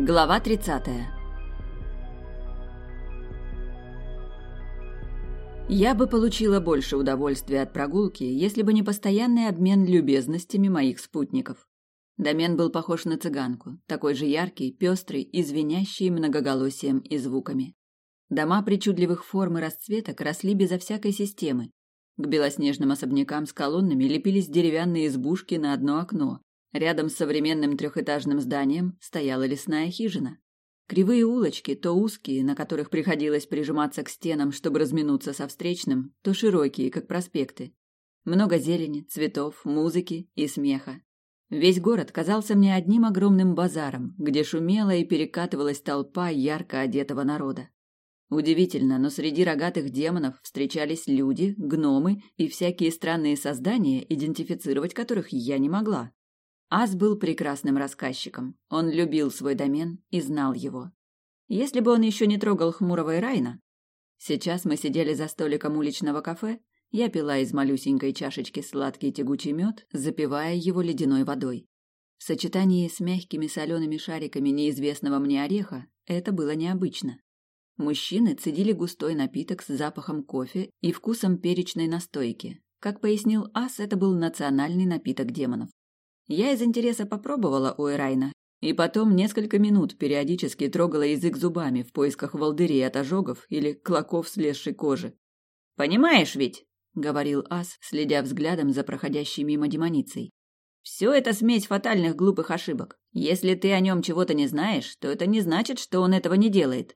Глава 30. Я бы получила больше удовольствия от прогулки, если бы не постоянный обмен любезностями моих спутников. Домен был похож на цыганку, такой же яркий, пестрый и звенящий многоголосием и звуками. Дома причудливых форм и расцветок росли безо всякой системы. К белоснежным особнякам с колоннами лепились деревянные избушки на одно окно. Рядом с современным трехэтажным зданием стояла лесная хижина. Кривые улочки, то узкие, на которых приходилось прижиматься к стенам, чтобы разминуться со встречным, то широкие, как проспекты. Много зелени, цветов, музыки и смеха. Весь город казался мне одним огромным базаром, где шумела и перекатывалась толпа ярко одетого народа. Удивительно, но среди рогатых демонов встречались люди, гномы и всякие странные создания, идентифицировать которых я не могла. Ас был прекрасным рассказчиком. Он любил свой домен и знал его. Если бы он еще не трогал хмурого Ирайна... Сейчас мы сидели за столиком уличного кафе, я пила из малюсенькой чашечки сладкий тягучий мед, запивая его ледяной водой. В сочетании с мягкими солеными шариками неизвестного мне ореха это было необычно. Мужчины цедили густой напиток с запахом кофе и вкусом перечной настойки. Как пояснил Ас, это был национальный напиток демонов. Я из интереса попробовала у Эрайна, и потом несколько минут периодически трогала язык зубами в поисках волдырей от ожогов или клоков слезшей кожи. «Понимаешь ведь?» — говорил Ас, следя взглядом за проходящей мимо демоницей. «Все это смесь фатальных глупых ошибок. Если ты о нем чего-то не знаешь, то это не значит, что он этого не делает.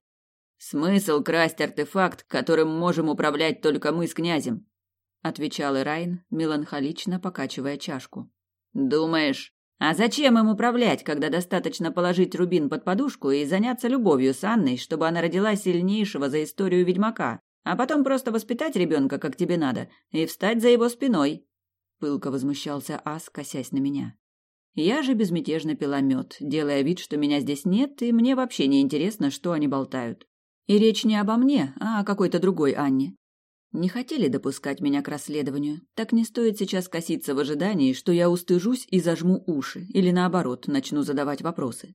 Смысл красть артефакт, которым можем управлять только мы с князем?» — отвечал Ирайн, меланхолично покачивая чашку. Думаешь, а зачем им управлять, когда достаточно положить рубин под подушку и заняться любовью с Анной, чтобы она родила сильнейшего за историю ведьмака, а потом просто воспитать ребенка, как тебе надо, и встать за его спиной? Пылко возмущался Ас, косясь на меня. Я же безмятежно пила мед, делая вид, что меня здесь нет, и мне вообще не интересно, что они болтают. И речь не обо мне, а о какой-то другой Анне. Не хотели допускать меня к расследованию, так не стоит сейчас коситься в ожидании, что я устыжусь и зажму уши, или наоборот, начну задавать вопросы.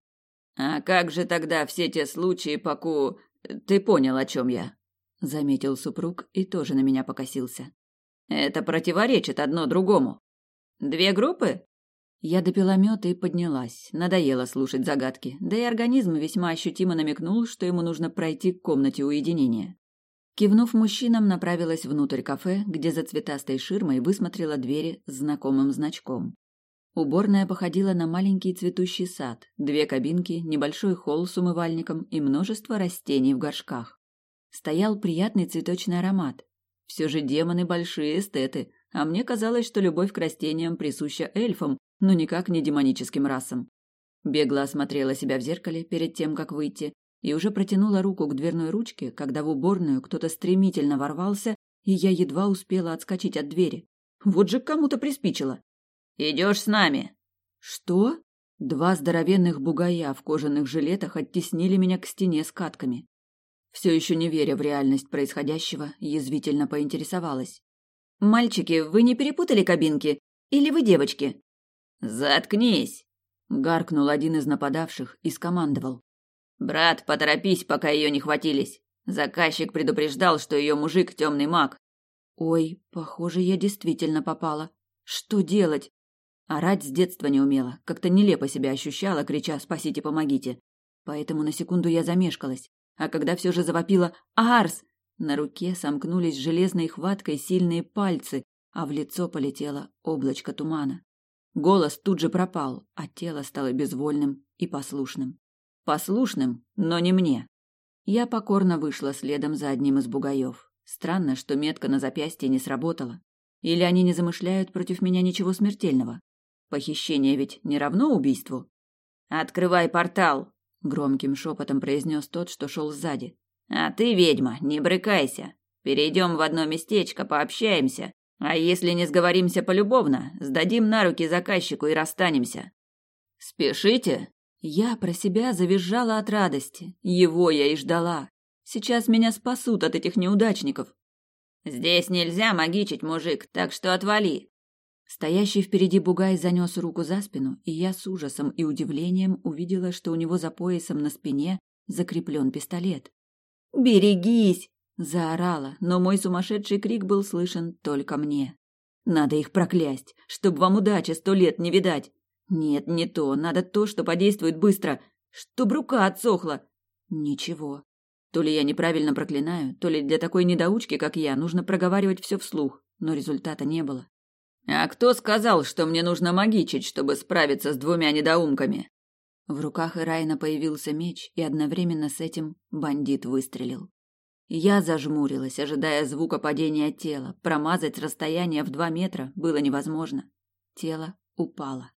«А как же тогда все те случаи, поку... Ты понял, о чем я?» — заметил супруг и тоже на меня покосился. «Это противоречит одно другому. Две группы?» Я допила мед и поднялась. Надоело слушать загадки, да и организм весьма ощутимо намекнул, что ему нужно пройти к комнате уединения. Кивнув мужчинам, направилась внутрь кафе, где за цветастой ширмой высмотрела двери с знакомым значком. Уборная походила на маленький цветущий сад, две кабинки, небольшой холл с умывальником и множество растений в горшках. Стоял приятный цветочный аромат. Все же демоны большие эстеты, а мне казалось, что любовь к растениям присуща эльфам, но никак не демоническим расам. Бегло осмотрела себя в зеркале перед тем, как выйти, и уже протянула руку к дверной ручке, когда в уборную кто-то стремительно ворвался, и я едва успела отскочить от двери. Вот же кому-то приспичило. «Идешь с нами!» «Что?» Два здоровенных бугая в кожаных жилетах оттеснили меня к стене с катками. Все еще не веря в реальность происходящего, язвительно поинтересовалась. «Мальчики, вы не перепутали кабинки? Или вы девочки?» «Заткнись!» — гаркнул один из нападавших и скомандовал. Брат, поторопись, пока ее не хватились. Заказчик предупреждал, что ее мужик темный маг. Ой, похоже, я действительно попала. Что делать? Орать с детства не умела, как-то нелепо себя ощущала, крича «спасите, помогите». Поэтому на секунду я замешкалась, а когда все же завопила «Арс!», на руке сомкнулись железной хваткой сильные пальцы, а в лицо полетело облачко тумана. Голос тут же пропал, а тело стало безвольным и послушным. Послушным, но не мне. Я покорно вышла следом за одним из бугаев. Странно, что метка на запястье не сработала. Или они не замышляют против меня ничего смертельного. Похищение ведь не равно убийству. «Открывай портал!» — громким шепотом произнес тот, что шел сзади. «А ты, ведьма, не брыкайся. Перейдем в одно местечко, пообщаемся. А если не сговоримся полюбовно, сдадим на руки заказчику и расстанемся». «Спешите?» Я про себя завизжала от радости. Его я и ждала. Сейчас меня спасут от этих неудачников. Здесь нельзя магичить, мужик, так что отвали. Стоящий впереди бугай занес руку за спину, и я с ужасом и удивлением увидела, что у него за поясом на спине закреплен пистолет. «Берегись!» – заорала, но мой сумасшедший крик был слышен только мне. «Надо их проклясть, чтоб вам удачи сто лет не видать!» «Нет, не то, надо то, что подействует быстро, чтоб рука отсохла!» «Ничего. То ли я неправильно проклинаю, то ли для такой недоучки, как я, нужно проговаривать все вслух, но результата не было. «А кто сказал, что мне нужно магичить, чтобы справиться с двумя недоумками?» В руках Ирайна появился меч, и одновременно с этим бандит выстрелил. Я зажмурилась, ожидая звука падения тела. Промазать расстояние в два метра было невозможно. Тело упало.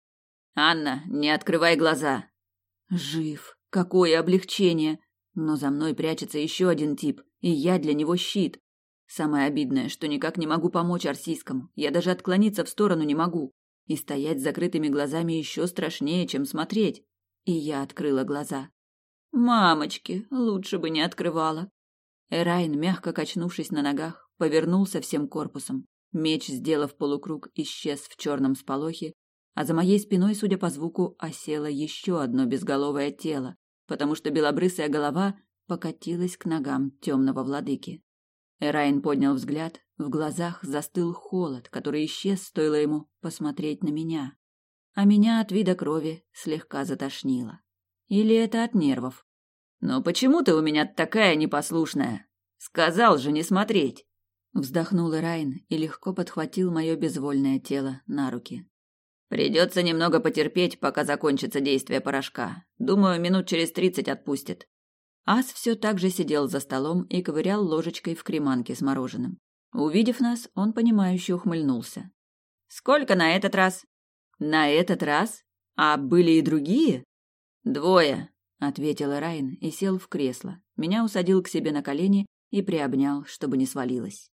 «Анна, не открывай глаза!» «Жив! Какое облегчение!» Но за мной прячется еще один тип, и я для него щит. Самое обидное, что никак не могу помочь Арсийскому. Я даже отклониться в сторону не могу. И стоять с закрытыми глазами еще страшнее, чем смотреть. И я открыла глаза. Мамочки, лучше бы не открывала. Эрайн, мягко качнувшись на ногах, повернулся всем корпусом. Меч, сделав полукруг, исчез в черном сполохе, а за моей спиной, судя по звуку, осело еще одно безголовое тело, потому что белобрысая голова покатилась к ногам темного владыки. Эрайн поднял взгляд, в глазах застыл холод, который исчез, стоило ему посмотреть на меня. А меня от вида крови слегка затошнило. Или это от нервов? «Но почему ты у меня такая непослушная? Сказал же не смотреть!» Вздохнул Эрайн и легко подхватил мое безвольное тело на руки. «Придется немного потерпеть, пока закончится действие порошка. Думаю, минут через тридцать отпустит. Ас все так же сидел за столом и ковырял ложечкой в креманке с мороженым. Увидев нас, он понимающе ухмыльнулся. «Сколько на этот раз?» «На этот раз? А были и другие?» «Двое», — ответил Райн и сел в кресло. Меня усадил к себе на колени и приобнял, чтобы не свалилось.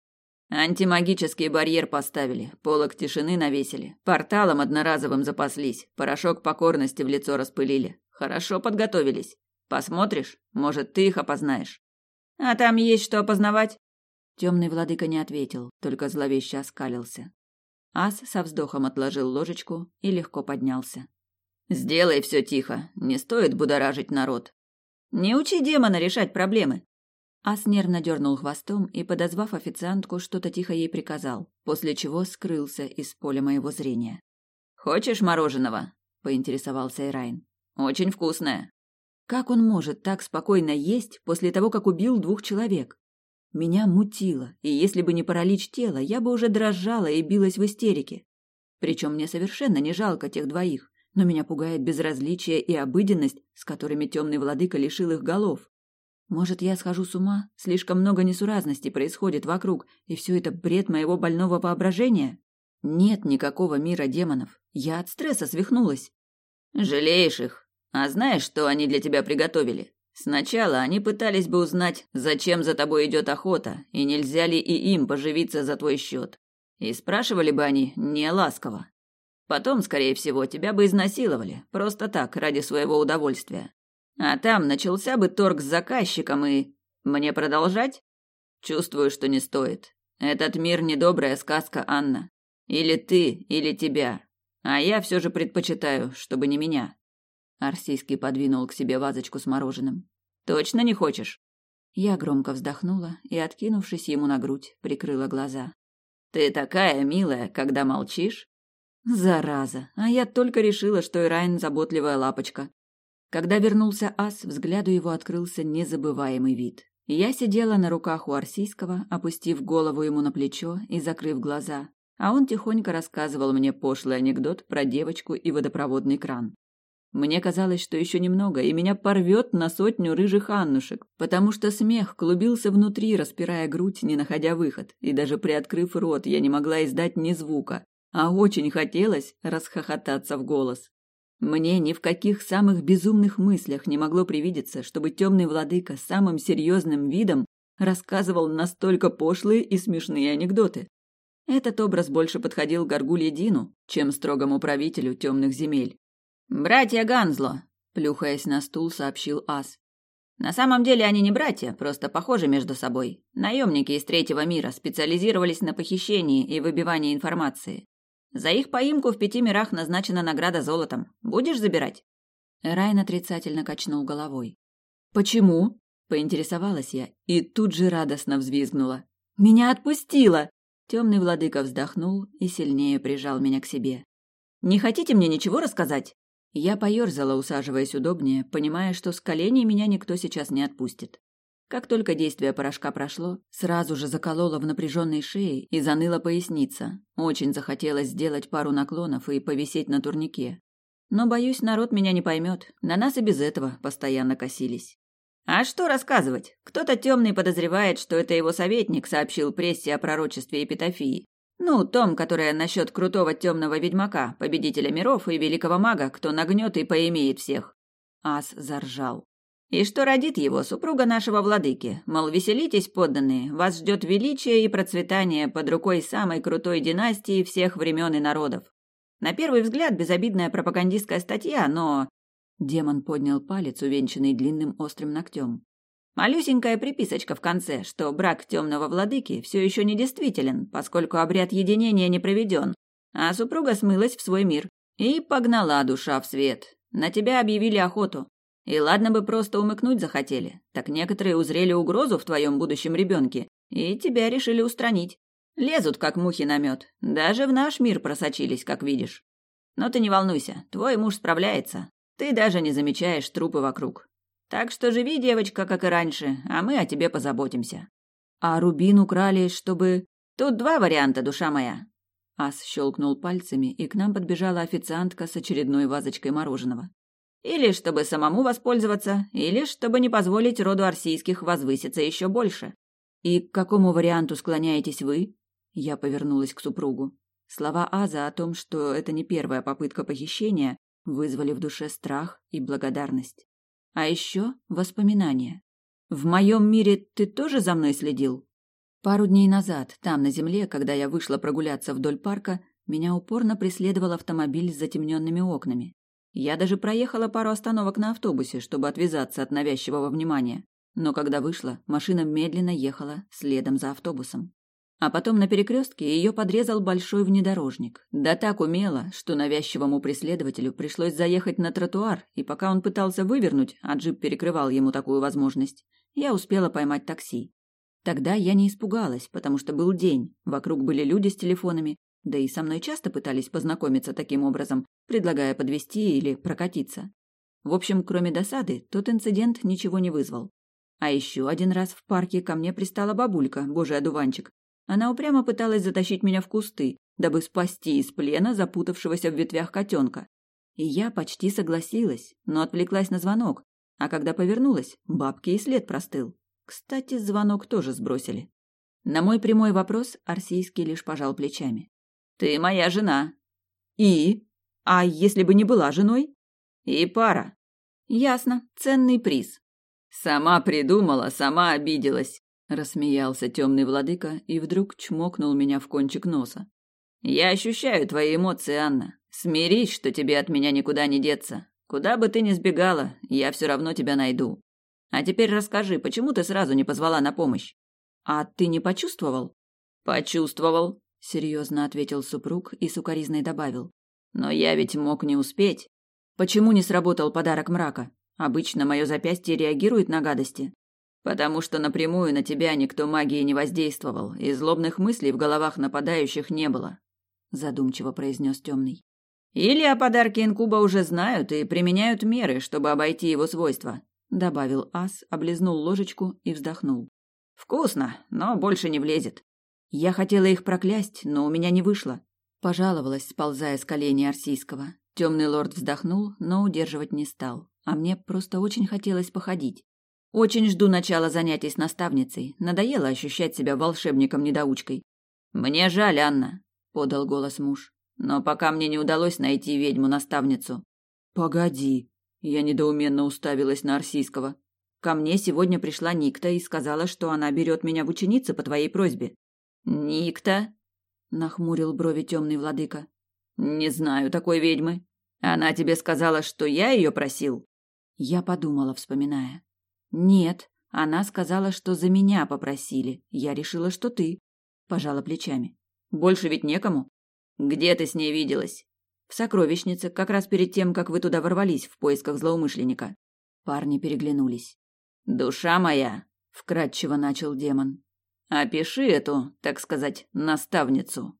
Антимагический барьер поставили, полок тишины навесили, порталом одноразовым запаслись, порошок покорности в лицо распылили. Хорошо подготовились. Посмотришь, может, ты их опознаешь. А там есть что опознавать? Темный владыка не ответил, только зловеще оскалился. Ас со вздохом отложил ложечку и легко поднялся. Сделай все тихо, не стоит будоражить народ. Не учи демона решать проблемы. Ас нервно дернул хвостом и, подозвав официантку, что-то тихо ей приказал, после чего скрылся из поля моего зрения. «Хочешь мороженого?» – поинтересовался Эрайн. «Очень вкусное». Как он может так спокойно есть после того, как убил двух человек? Меня мутило, и если бы не паралич тела, я бы уже дрожала и билась в истерике. Причем мне совершенно не жалко тех двоих, но меня пугает безразличие и обыденность, с которыми темный владыка лишил их голов. Может, я схожу с ума? Слишком много несуразностей происходит вокруг, и все это бред моего больного воображения? Нет никакого мира демонов. Я от стресса свихнулась. Жалеешь их? А знаешь, что они для тебя приготовили? Сначала они пытались бы узнать, зачем за тобой идет охота, и нельзя ли и им поживиться за твой счет. И спрашивали бы они не ласково. Потом, скорее всего, тебя бы изнасиловали, просто так, ради своего удовольствия. А там начался бы торг с заказчиком и... Мне продолжать? Чувствую, что не стоит. Этот мир недобрая сказка, Анна. Или ты, или тебя. А я все же предпочитаю, чтобы не меня. Арсийский подвинул к себе вазочку с мороженым. Точно не хочешь? Я громко вздохнула и, откинувшись ему на грудь, прикрыла глаза. Ты такая милая, когда молчишь. Зараза, а я только решила, что Ирайн заботливая лапочка. Когда вернулся Ас, взгляду его открылся незабываемый вид. Я сидела на руках у Арсийского, опустив голову ему на плечо и закрыв глаза, а он тихонько рассказывал мне пошлый анекдот про девочку и водопроводный кран. Мне казалось, что еще немного, и меня порвет на сотню рыжих аннушек, потому что смех клубился внутри, распирая грудь, не находя выход, и даже приоткрыв рот, я не могла издать ни звука, а очень хотелось расхохотаться в голос. Мне ни в каких самых безумных мыслях не могло привидеться, чтобы темный владыка самым серьезным видом рассказывал настолько пошлые и смешные анекдоты. Этот образ больше подходил Гаргулье Дину, чем строгому правителю темных земель. «Братья Ганзло», — плюхаясь на стул, сообщил Ас. «На самом деле они не братья, просто похожи между собой. Наемники из третьего мира специализировались на похищении и выбивании информации. За их поимку в пяти мирах назначена награда золотом. Будешь забирать?» Райн отрицательно качнул головой. «Почему?» – поинтересовалась я и тут же радостно взвизгнула. «Меня отпустила!» Темный владыка вздохнул и сильнее прижал меня к себе. «Не хотите мне ничего рассказать?» Я поерзала, усаживаясь удобнее, понимая, что с коленей меня никто сейчас не отпустит. Как только действие порошка прошло, сразу же заколола в напряженной шее и заныла поясница. Очень захотелось сделать пару наклонов и повисеть на турнике. Но, боюсь, народ меня не поймет. На нас и без этого постоянно косились. А что рассказывать? Кто-то темный подозревает, что это его советник сообщил прессе о пророчестве Эпитофии. Ну, том, которое насчет крутого темного ведьмака, победителя миров и великого мага, кто нагнет и поимеет всех. Ас заржал. И что родит его супруга нашего владыки. Мол, веселитесь, подданные, вас ждет величие и процветание под рукой самой крутой династии всех времен и народов. На первый взгляд безобидная пропагандистская статья, но... Демон поднял палец, увенчанный длинным острым ногтем. Малюсенькая приписочка в конце, что брак темного владыки все еще не действителен, поскольку обряд единения не проведен, а супруга смылась в свой мир. И погнала душа в свет. На тебя объявили охоту. И ладно бы просто умыкнуть захотели, так некоторые узрели угрозу в твоем будущем ребенке и тебя решили устранить. Лезут, как мухи на мед. Даже в наш мир просочились, как видишь. Но ты не волнуйся, твой муж справляется. Ты даже не замечаешь трупы вокруг. Так что живи, девочка, как и раньше, а мы о тебе позаботимся. А рубин украли, чтобы... Тут два варианта, душа моя. Ас щелкнул пальцами, и к нам подбежала официантка с очередной вазочкой мороженого. Или чтобы самому воспользоваться, или чтобы не позволить роду арсийских возвыситься еще больше. И к какому варианту склоняетесь вы? Я повернулась к супругу. Слова Аза о том, что это не первая попытка похищения, вызвали в душе страх и благодарность. А еще воспоминания. В моем мире ты тоже за мной следил? Пару дней назад, там на земле, когда я вышла прогуляться вдоль парка, меня упорно преследовал автомобиль с затемненными окнами. Я даже проехала пару остановок на автобусе, чтобы отвязаться от навязчивого внимания. Но когда вышла, машина медленно ехала следом за автобусом. А потом на перекрестке ее подрезал большой внедорожник. Да так умело, что навязчивому преследователю пришлось заехать на тротуар, и пока он пытался вывернуть, а джип перекрывал ему такую возможность, я успела поймать такси. Тогда я не испугалась, потому что был день, вокруг были люди с телефонами, да и со мной часто пытались познакомиться таким образом, предлагая подвести или прокатиться. В общем, кроме досады, тот инцидент ничего не вызвал. А еще один раз в парке ко мне пристала бабулька, божий одуванчик. Она упрямо пыталась затащить меня в кусты, дабы спасти из плена запутавшегося в ветвях котенка. И я почти согласилась, но отвлеклась на звонок, а когда повернулась, бабке и след простыл. Кстати, звонок тоже сбросили. На мой прямой вопрос Арсийский лишь пожал плечами. Ты моя жена. И? А если бы не была женой? И пара. Ясно. Ценный приз. Сама придумала, сама обиделась. Рассмеялся темный владыка и вдруг чмокнул меня в кончик носа. Я ощущаю твои эмоции, Анна. Смирись, что тебе от меня никуда не деться. Куда бы ты ни сбегала, я все равно тебя найду. А теперь расскажи, почему ты сразу не позвала на помощь? А ты не почувствовал? Почувствовал, — серьезно ответил супруг и сукоризной добавил. «Но я ведь мог не успеть. Почему не сработал подарок мрака? Обычно мое запястье реагирует на гадости». «Потому что напрямую на тебя никто магией не воздействовал, и злобных мыслей в головах нападающих не было», — задумчиво произнес темный. «Или о подарке инкуба уже знают и применяют меры, чтобы обойти его свойства», — добавил ас, облизнул ложечку и вздохнул. «Вкусно, но больше не влезет». Я хотела их проклясть, но у меня не вышло. Пожаловалась, сползая с коленей Арсийского. Темный лорд вздохнул, но удерживать не стал. А мне просто очень хотелось походить. Очень жду начала занятий с наставницей. Надоело ощущать себя волшебником-недоучкой. «Мне жаль, Анна», — подал голос муж. «Но пока мне не удалось найти ведьму-наставницу». «Погоди», — я недоуменно уставилась на Арсийского. «Ко мне сегодня пришла Никта и сказала, что она берет меня в ученицы по твоей просьбе. «Никта?» — нахмурил брови темный владыка. «Не знаю такой ведьмы. Она тебе сказала, что я ее просил?» Я подумала, вспоминая. «Нет, она сказала, что за меня попросили. Я решила, что ты». Пожала плечами. «Больше ведь некому». Где ты с ней виделась? В сокровищнице, как раз перед тем, как вы туда ворвались в поисках злоумышленника. Парни переглянулись. Душа моя, вкратчиво начал демон. Опиши эту, так сказать, наставницу.